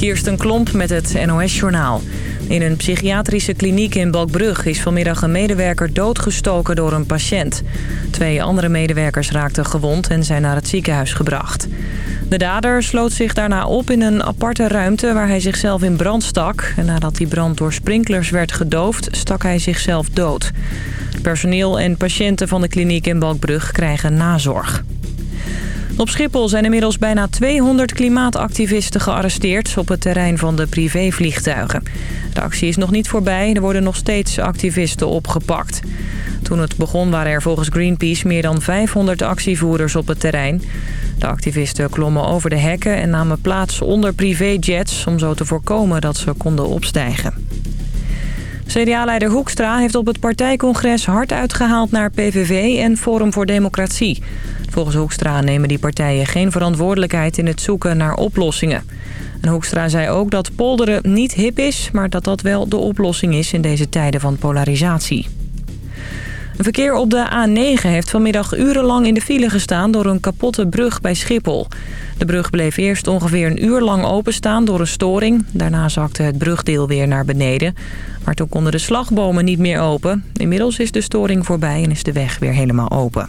Kirsten Klomp met het NOS-journaal. In een psychiatrische kliniek in Balkbrug is vanmiddag een medewerker doodgestoken door een patiënt. Twee andere medewerkers raakten gewond en zijn naar het ziekenhuis gebracht. De dader sloot zich daarna op in een aparte ruimte waar hij zichzelf in brand stak. En nadat die brand door sprinklers werd gedoofd, stak hij zichzelf dood. Personeel en patiënten van de kliniek in Balkbrug krijgen nazorg. Op Schiphol zijn inmiddels bijna 200 klimaatactivisten gearresteerd op het terrein van de privévliegtuigen. De actie is nog niet voorbij, er worden nog steeds activisten opgepakt. Toen het begon waren er volgens Greenpeace meer dan 500 actievoerders op het terrein. De activisten klommen over de hekken en namen plaats onder privéjets om zo te voorkomen dat ze konden opstijgen. CDA-leider Hoekstra heeft op het partijcongres hard uitgehaald naar PVV en Forum voor Democratie. Volgens Hoekstra nemen die partijen geen verantwoordelijkheid in het zoeken naar oplossingen. En Hoekstra zei ook dat polderen niet hip is, maar dat dat wel de oplossing is in deze tijden van polarisatie. Verkeer op de A9 heeft vanmiddag urenlang in de file gestaan door een kapotte brug bij Schiphol. De brug bleef eerst ongeveer een uur lang openstaan door een storing. Daarna zakte het brugdeel weer naar beneden. Maar toen konden de slagbomen niet meer open. Inmiddels is de storing voorbij en is de weg weer helemaal open.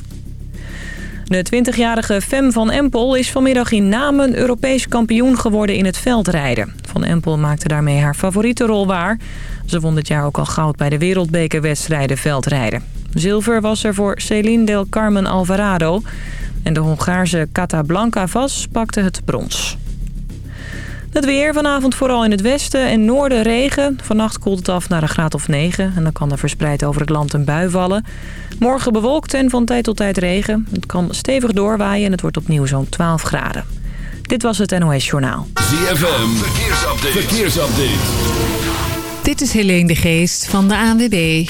De 20-jarige Fem van Empel is vanmiddag in Namen Europees kampioen geworden in het veldrijden. Van Empel maakte daarmee haar favoriete rol waar. Ze won dit jaar ook al goud bij de wereldbekerwedstrijden veldrijden. Zilver was er voor Celine del Carmen Alvarado. En de Hongaarse Blanca Vas pakte het brons. Het weer vanavond vooral in het westen en noorden regen. Vannacht koelt het af naar een graad of 9 en dan kan er verspreid over het land een bui vallen. Morgen bewolkt en van tijd tot tijd regen. Het kan stevig doorwaaien en het wordt opnieuw zo'n 12 graden. Dit was het NOS Journaal. ZFM, verkeersupdate. verkeersupdate. Dit is Helene de Geest van de ANWB.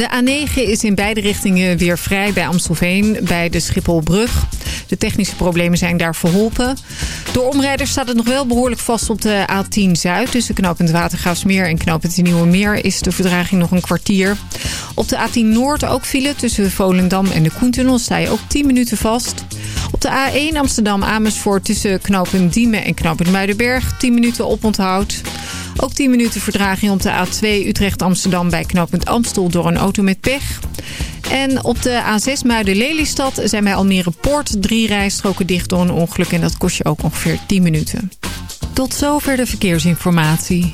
De A9 is in beide richtingen weer vrij bij Amstelveen, bij de Schipholbrug. De technische problemen zijn daar verholpen. Door omrijders staat het nog wel behoorlijk vast op de A10 Zuid. Tussen knooppunt Watergraafsmeer en knooppunt Nieuwe Meer is de verdraging nog een kwartier. Op de A10 Noord ook file tussen Volendam en de Koentunnel sta je ook 10 minuten vast. Op de A1 Amsterdam-Amersfoort tussen knooppunt Diemen en knooppunt Muidenberg 10 minuten oponthoud. Ook 10 minuten verdraging op de A2 Utrecht-Amsterdam bij knooppunt Amstel door een auto met pech. En op de A6 Muiden-Lelystad zijn bij Almere Poort drie rijstroken dicht door een ongeluk. En dat kost je ook ongeveer 10 minuten. Tot zover de verkeersinformatie.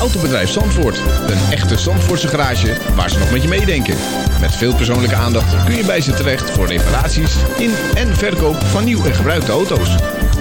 Autobedrijf Zandvoort. Een echte Zandvoortse garage waar ze nog met je meedenken. Met veel persoonlijke aandacht kun je bij ze terecht voor reparaties in en verkoop van nieuw en gebruikte auto's.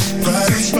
right.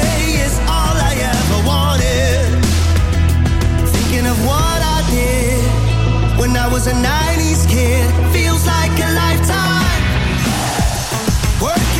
of what I did when I was a 90s kid. Feels like a lifetime. Work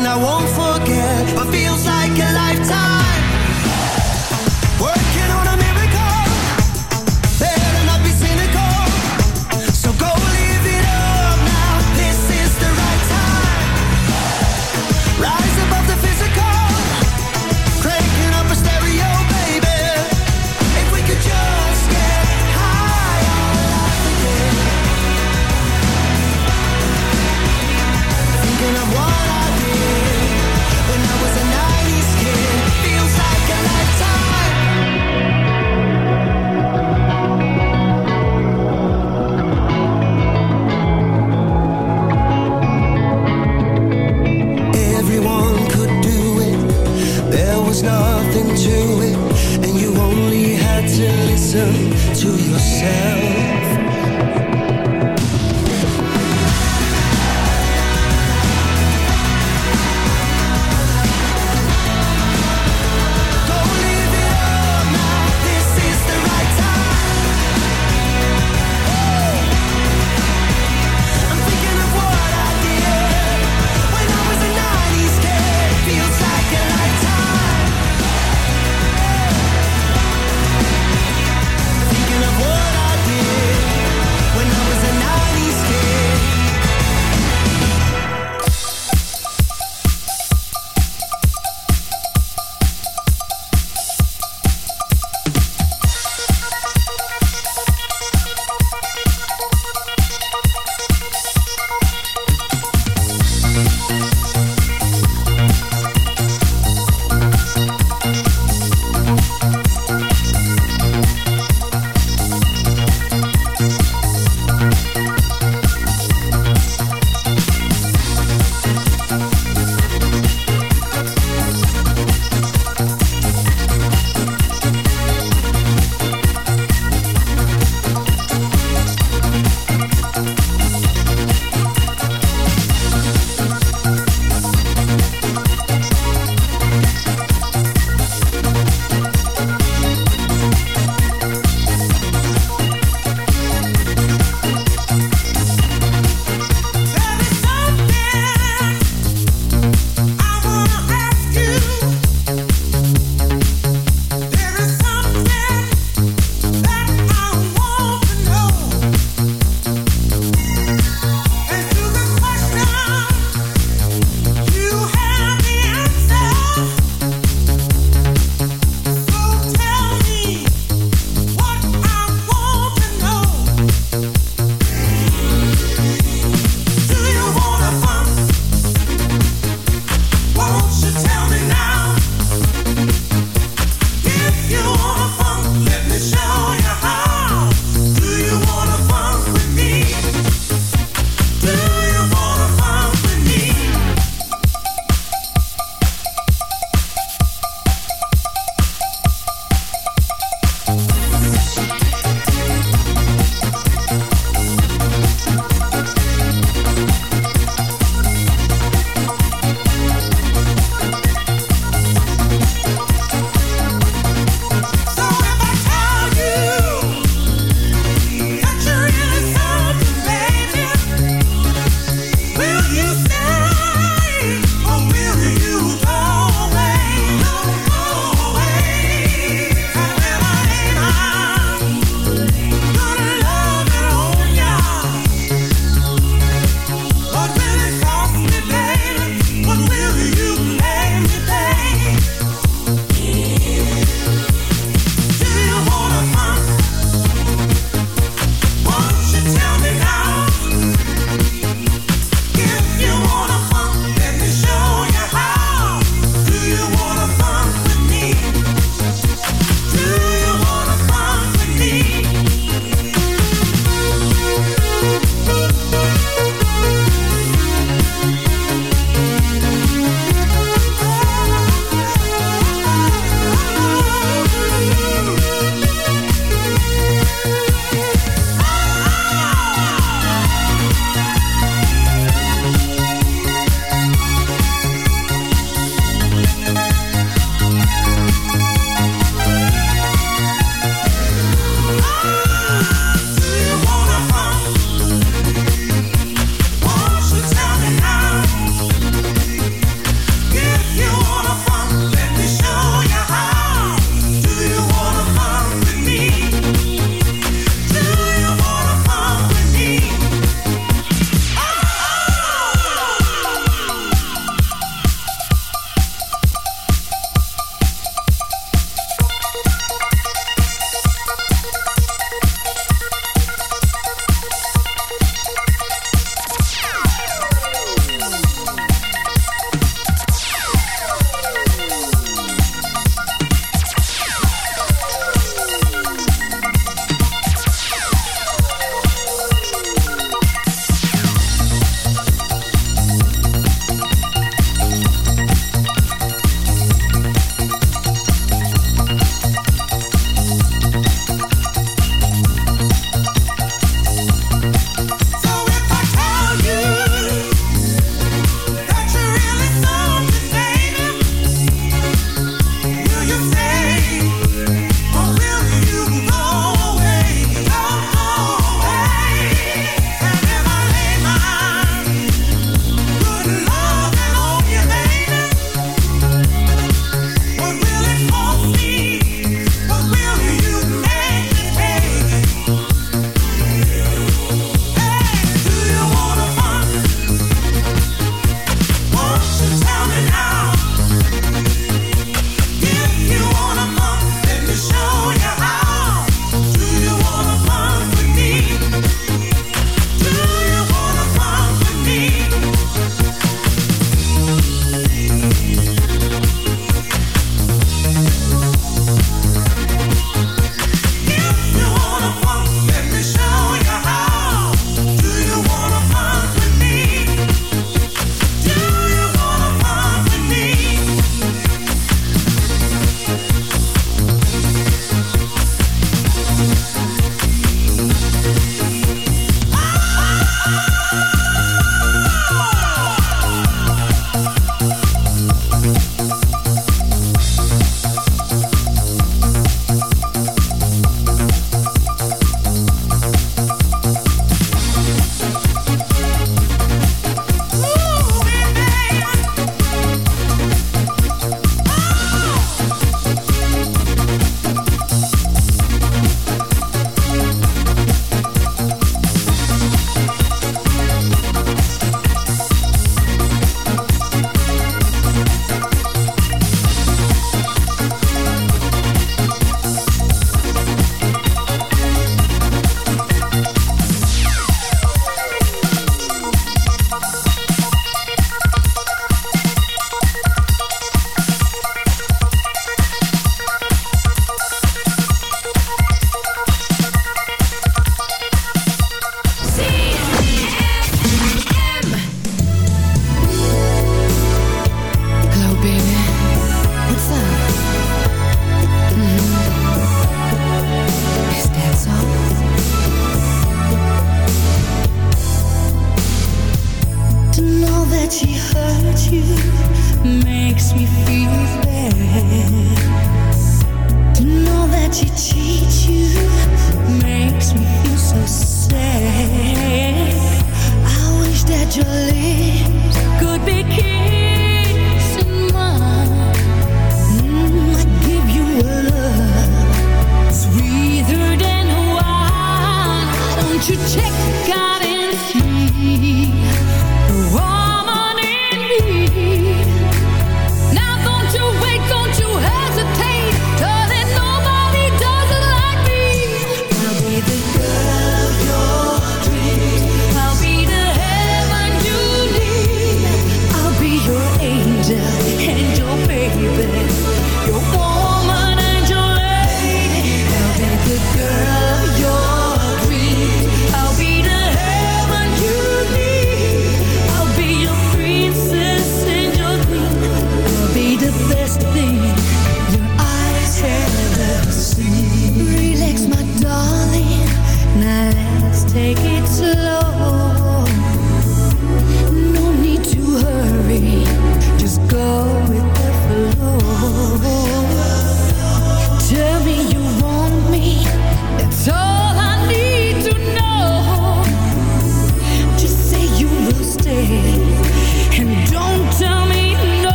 something I won't forget. But feel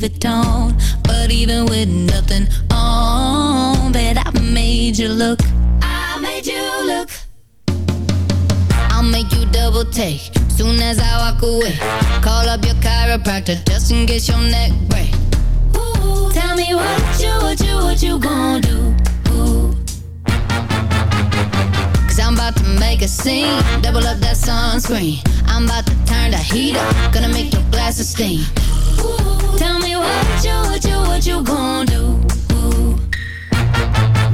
leave it on. But even with nothing on, bet I made you look. I made you look. I'll make you double take soon as I walk away. Call up your chiropractor just in case your neck break. Ooh, tell me what you, what you, what you gonna do? Cause I'm about to make a scene, double up that sunscreen. I'm about to turn the heat up, gonna make your glasses steam what you, what you, what you gonna do?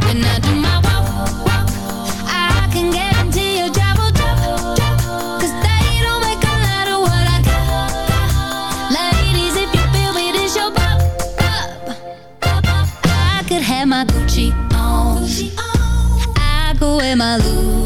When I do my walk, I can your they don't make a lot of what I got. Ladies, if you. I could have my Gucci on, Gucci on. I go in my Louis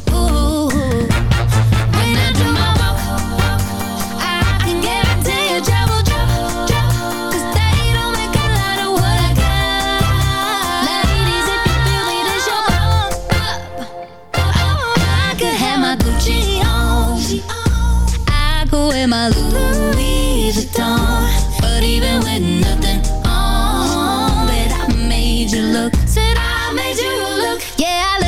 so am I Louis Vuitton But even with nothing on That I made you look. Said I made you look. Yeah, I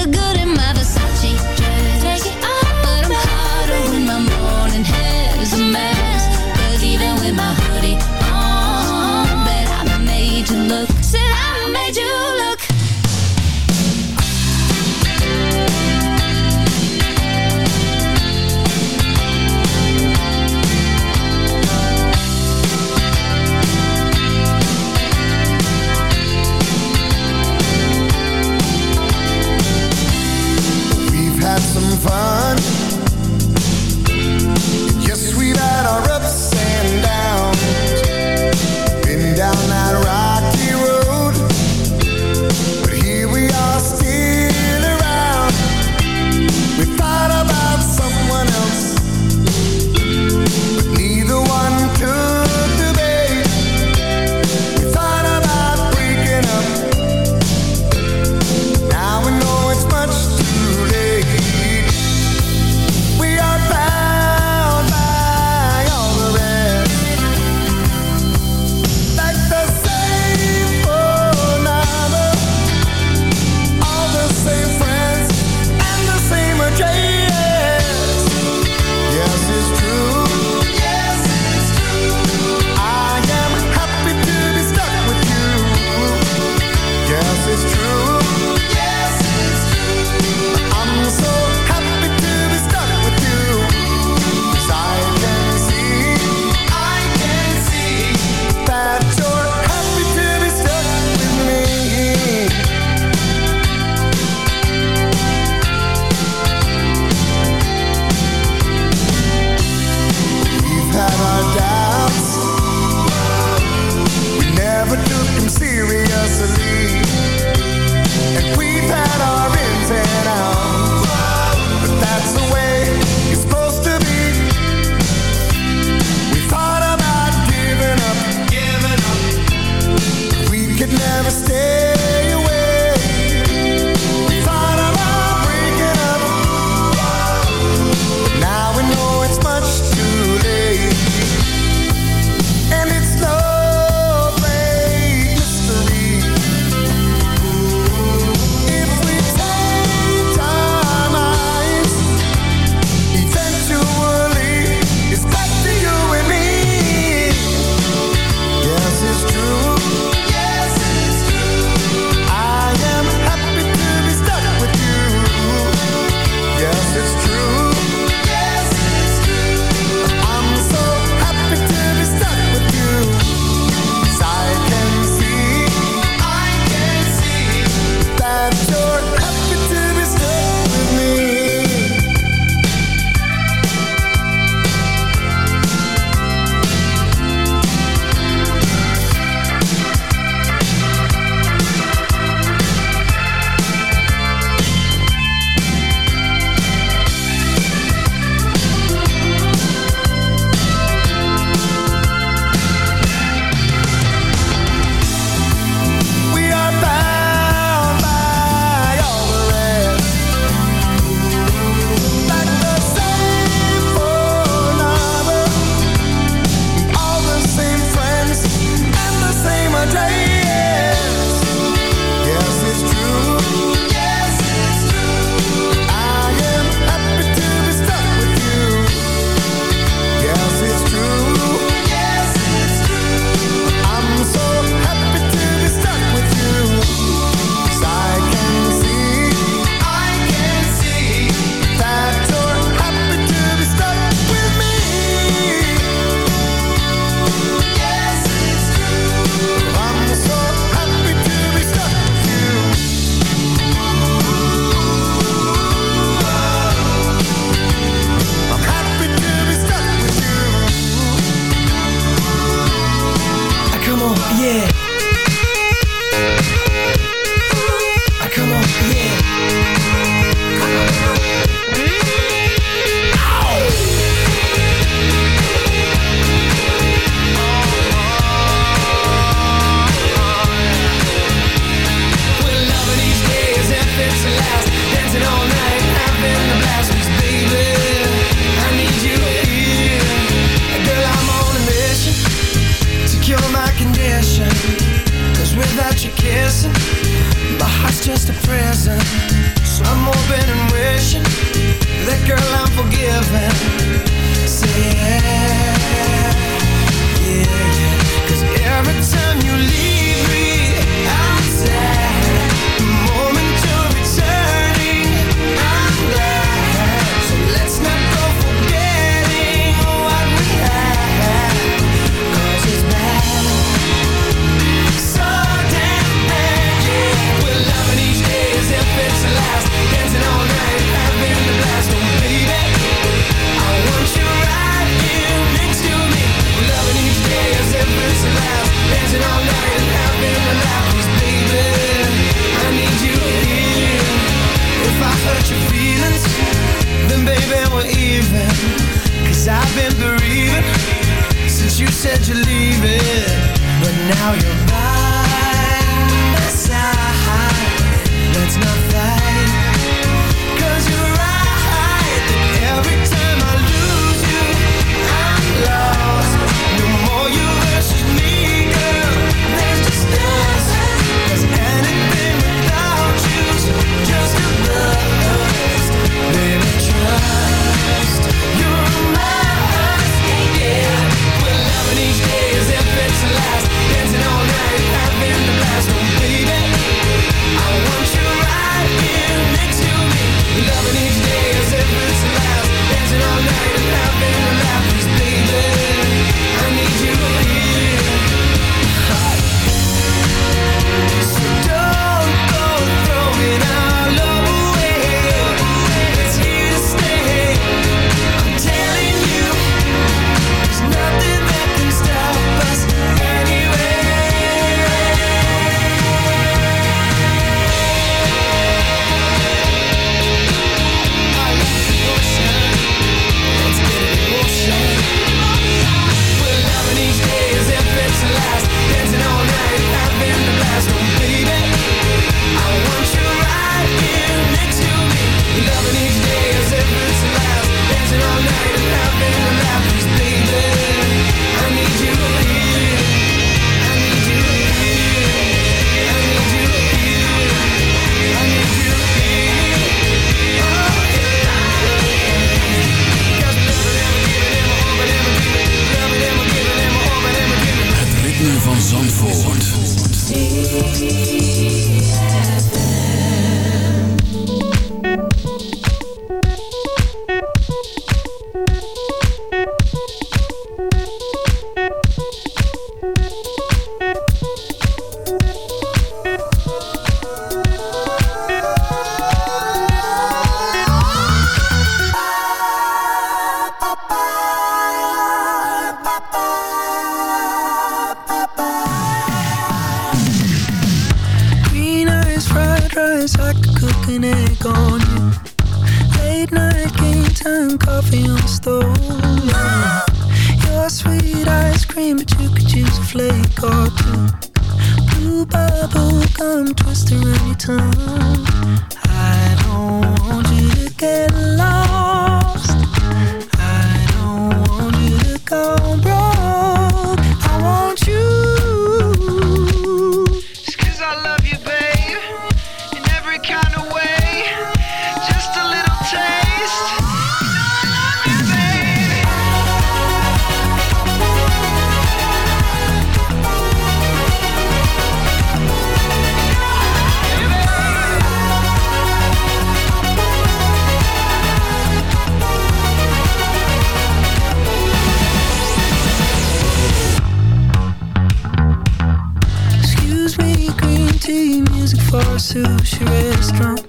for a sushi restaurant.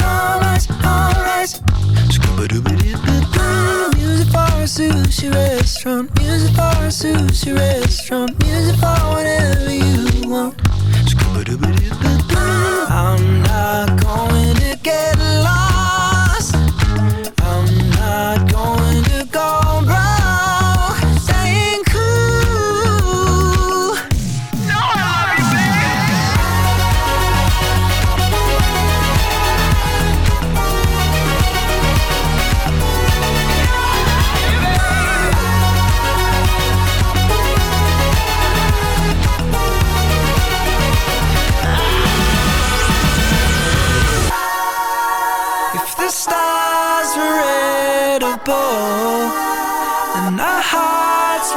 Alright, alright. Scuba dooba doo. Music for a sushi restaurant. Music for a sushi restaurant. Music for whatever you want. Scuba dooba doo. I'm not going to get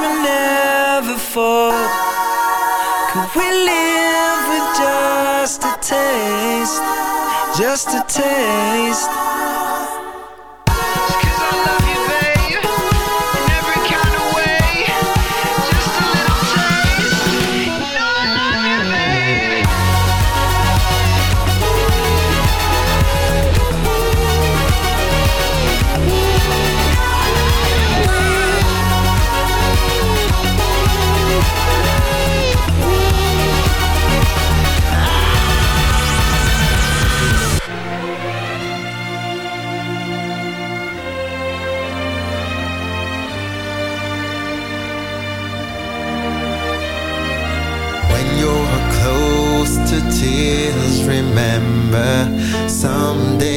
will never fall. Could we live with just a taste? Just a taste remember. Someday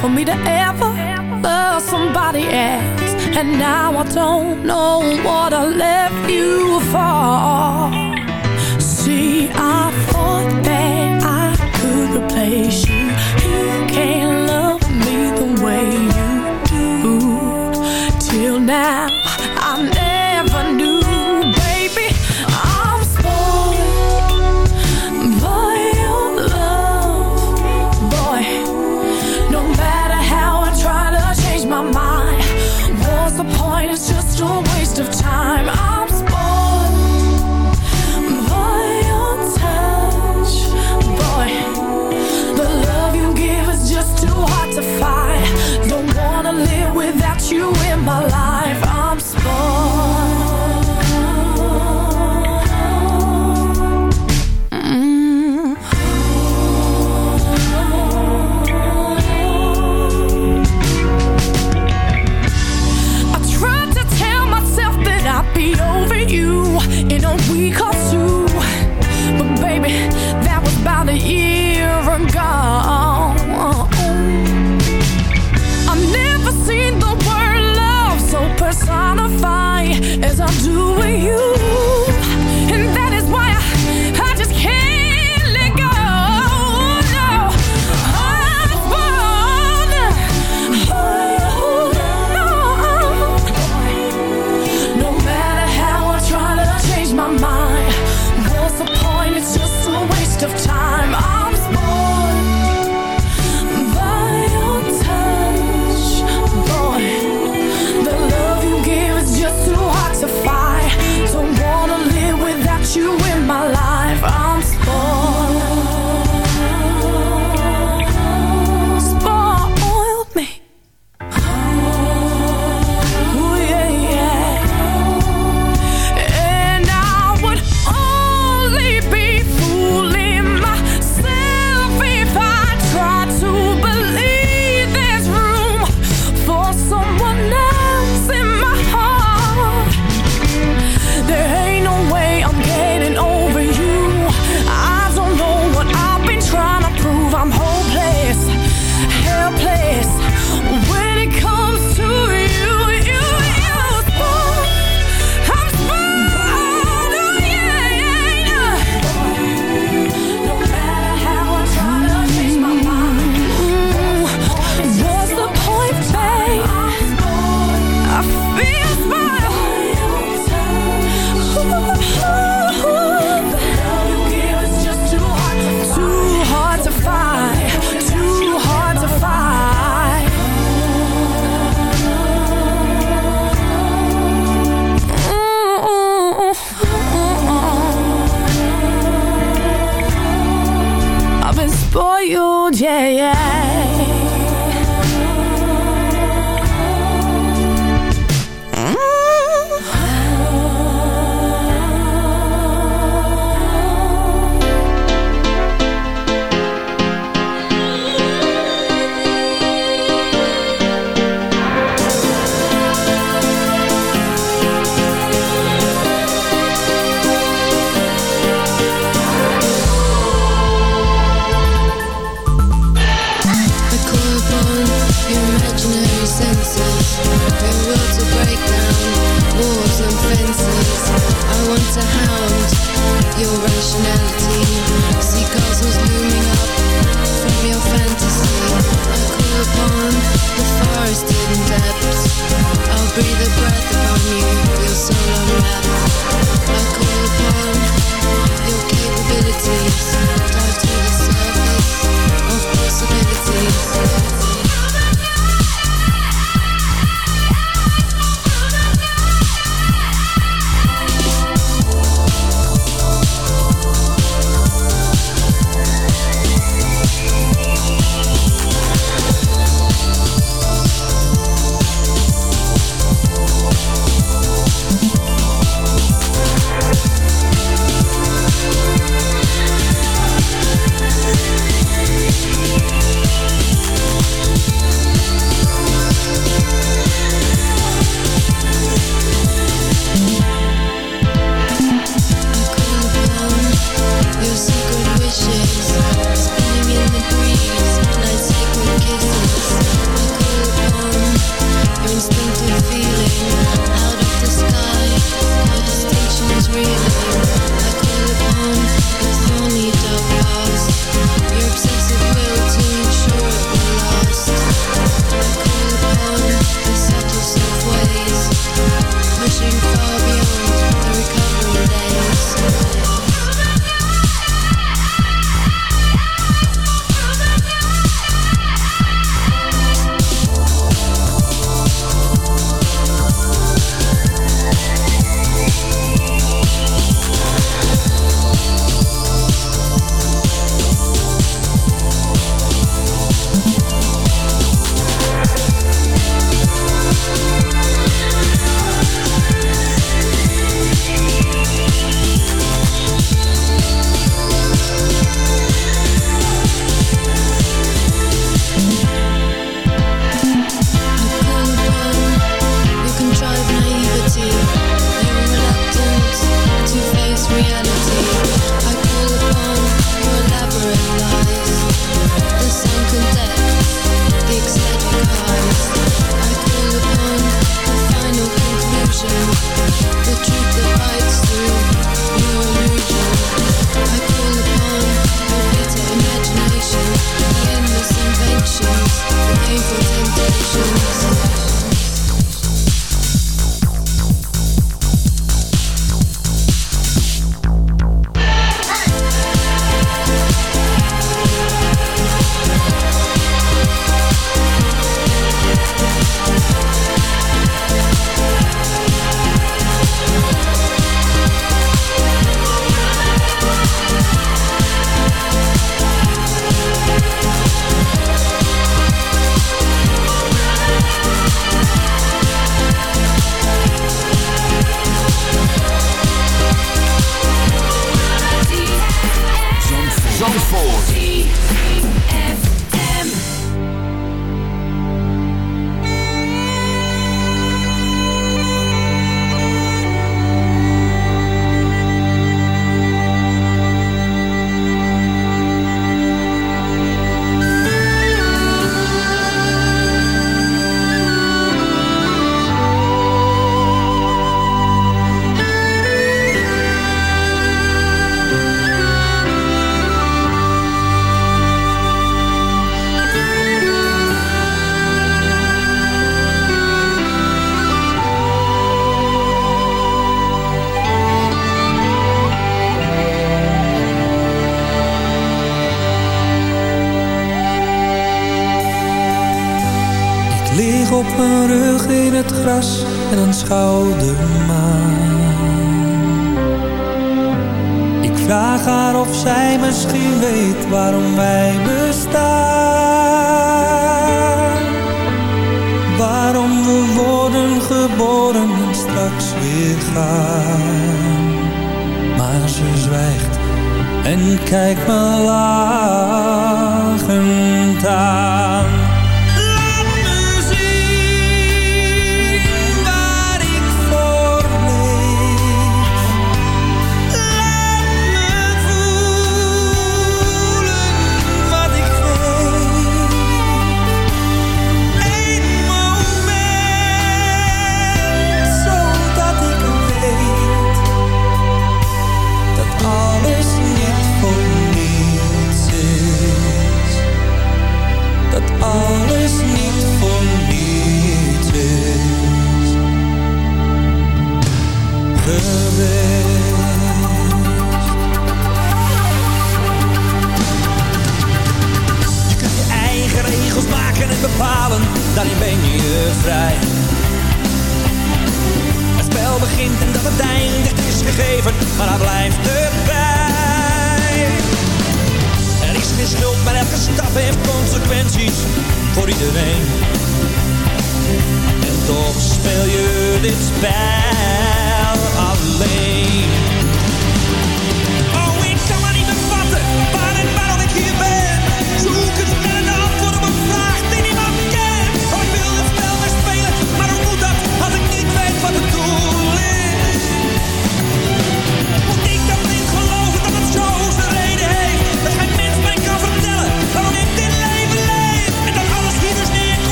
for me to ever love somebody else. And now I don't know what I left you for. See, I do it for you, yeah, yeah. to hound your rationality See castles looming up from your fantasy. I call upon the forested depths. I'll breathe a breath upon you, your soul unwrapped I call upon your capabilities. Dive to the surface of possibilities. aanschouw